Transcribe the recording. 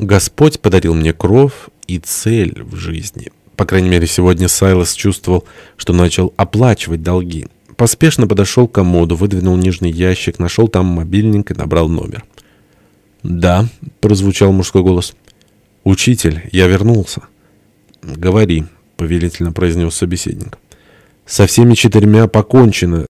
Господь подарил мне кровь и цель в жизни. По крайней мере, сегодня Сайлос чувствовал, что начал оплачивать долги. Поспешно подошел к комоду, выдвинул нижний ящик, нашел там мобильник и набрал номер. «Да», — прозвучал мужской голос. «Учитель, я вернулся». «Говори», — повелительно произнес собеседник. «Со всеми четырьмя покончено.